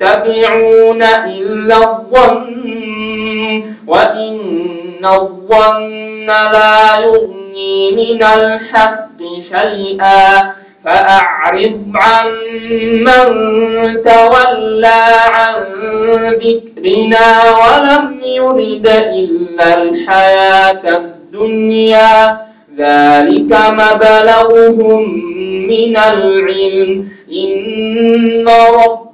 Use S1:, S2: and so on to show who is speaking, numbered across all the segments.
S1: يتبعون إلا الظن وإن الظن لا يغني من الحق شيئا. فأعرض عن من تولى عن ذكرنا ولم يرد إلا الحياة الدنيا. ذلك مبلغهم من العلم. إن ربك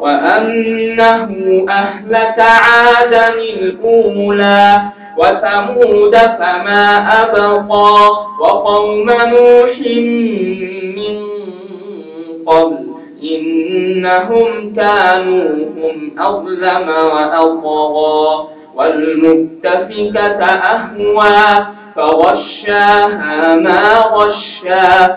S1: وأنه أهلك عادا الأولى وثمود فما أبقى وقوم نوح من قبل إنهم كانوا هم أظلم وأطغى والمتفكة أهوى فغشاها ما غشا